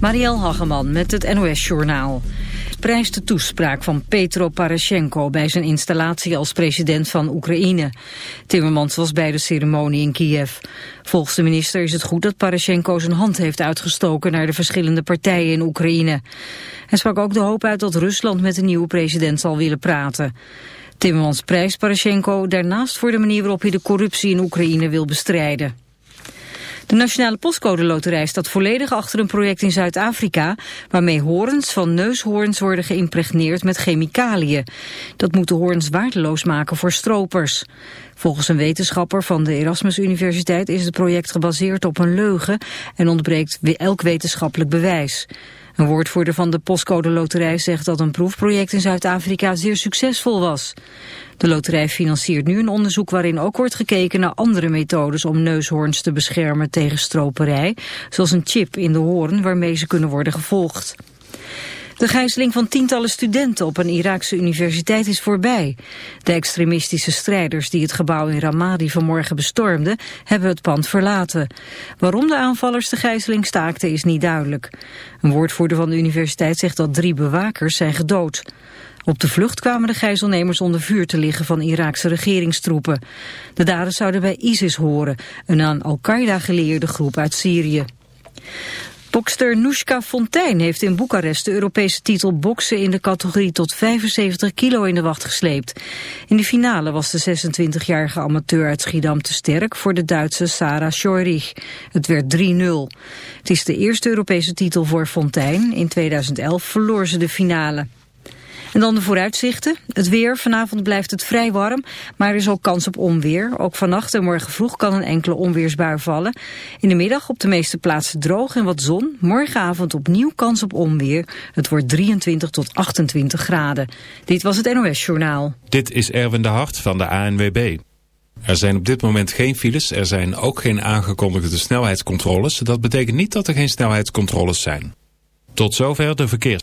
Marielle Hageman met het NOS Journaal. Prijst de toespraak van Petro Poroshenko bij zijn installatie als president van Oekraïne. Timmermans was bij de ceremonie in Kiev. Volgens de minister is het goed dat Poroshenko zijn hand heeft uitgestoken naar de verschillende partijen in Oekraïne. Hij sprak ook de hoop uit dat Rusland met de nieuwe president zal willen praten. Timmermans prijst Poroshenko daarnaast voor de manier waarop hij de corruptie in Oekraïne wil bestrijden. De Nationale Postcode Loterij staat volledig achter een project in Zuid-Afrika... waarmee horens van neushoorns worden geïmpregneerd met chemicaliën. Dat moet de hoorns waardeloos maken voor stropers. Volgens een wetenschapper van de Erasmus Universiteit is het project gebaseerd op een leugen... en ontbreekt elk wetenschappelijk bewijs. Een woordvoerder van de Postcode Loterij zegt dat een proefproject in Zuid-Afrika zeer succesvol was. De loterij financiert nu een onderzoek waarin ook wordt gekeken naar andere methodes om neushoorns te beschermen tegen stroperij, zoals een chip in de hoorn waarmee ze kunnen worden gevolgd. De gijzeling van tientallen studenten op een Iraakse universiteit is voorbij. De extremistische strijders die het gebouw in Ramadi vanmorgen bestormden, hebben het pand verlaten. Waarom de aanvallers de gijzeling staakten is niet duidelijk. Een woordvoerder van de universiteit zegt dat drie bewakers zijn gedood. Op de vlucht kwamen de gijzelnemers onder vuur te liggen van Iraakse regeringstroepen. De daders zouden bij ISIS horen, een aan Al-Qaeda geleerde groep uit Syrië. Bokster Nushka Fontijn heeft in Boekarest de Europese titel boksen in de categorie tot 75 kilo in de wacht gesleept. In de finale was de 26-jarige amateur uit Schiedam te sterk voor de Duitse Sarah Schoerich. Het werd 3-0. Het is de eerste Europese titel voor Fontijn. In 2011 verloor ze de finale. En dan de vooruitzichten. Het weer. Vanavond blijft het vrij warm, maar er is ook kans op onweer. Ook vannacht en morgen vroeg kan een enkele onweersbui vallen. In de middag op de meeste plaatsen droog en wat zon. Morgenavond opnieuw kans op onweer. Het wordt 23 tot 28 graden. Dit was het NOS Journaal. Dit is Erwin de Hart van de ANWB. Er zijn op dit moment geen files, er zijn ook geen aangekondigde snelheidscontroles. Dat betekent niet dat er geen snelheidscontroles zijn. Tot zover de verkeers.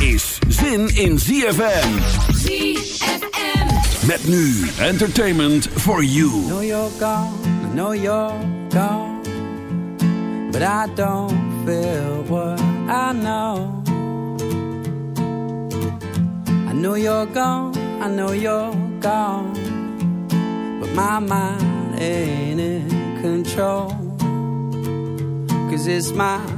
Is zin in ZFM. ZFM. Met nu entertainment for you. I know you're gone, I know you're gone. But I don't feel what I know. I know you're gone, I know you're gone. But my mind ain't in control. Cause it's my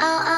oh, oh.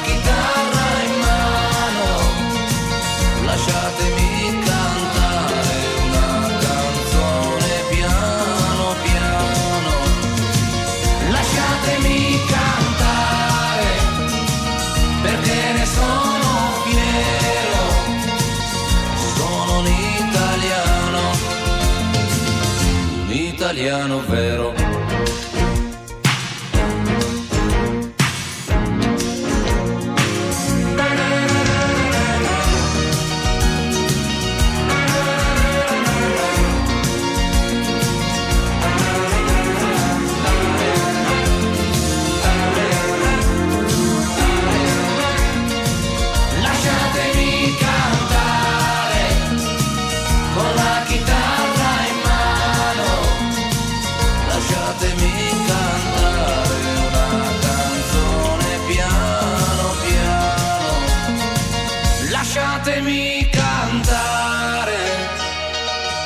vero.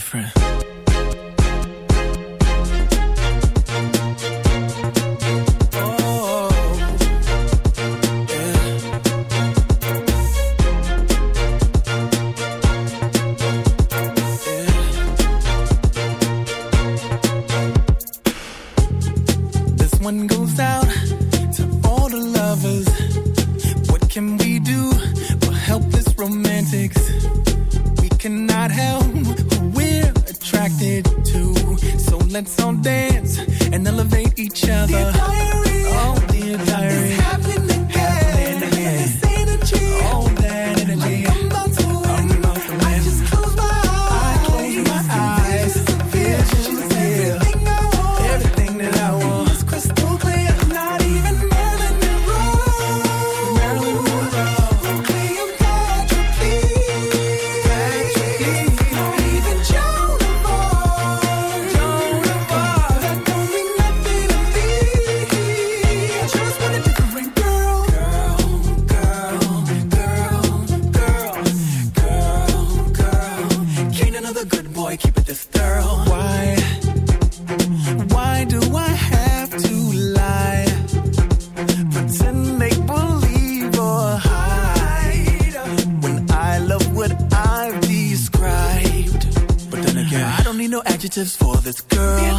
different. boy, keep it this thorough. Why? Why do I have to lie? Pretend make believe or hide when I love what I've described. But then again, I don't need no adjectives for this girl.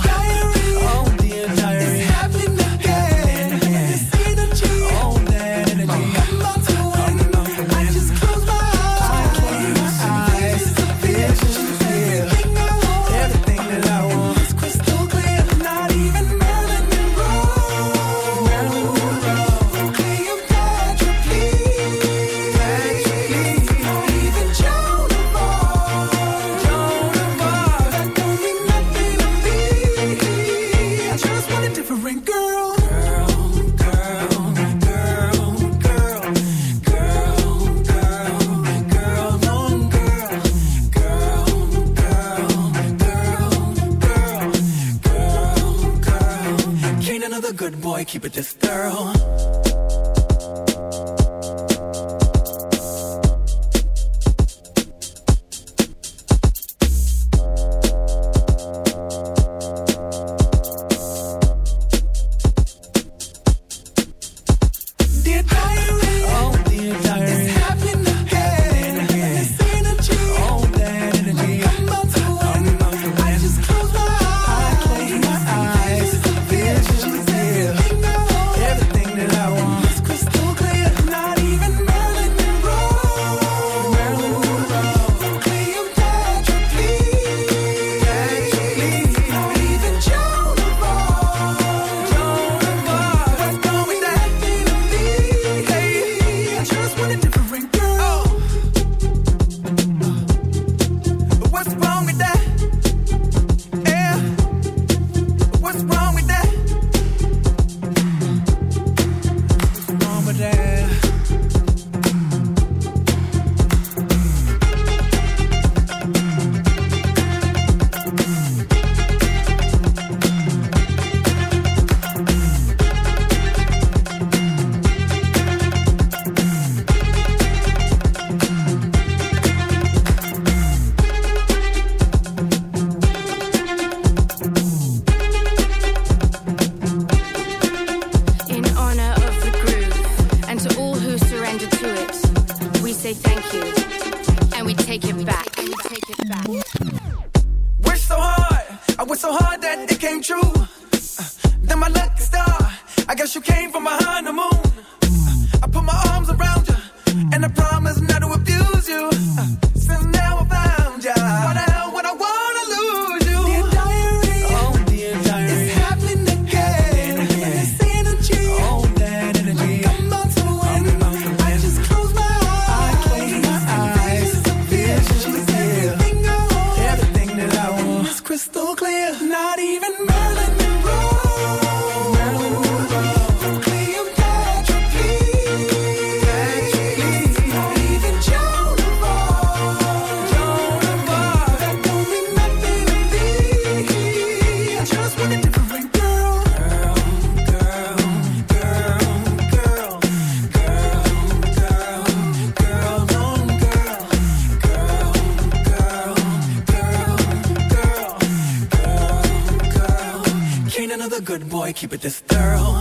good boy, keep it this thorough.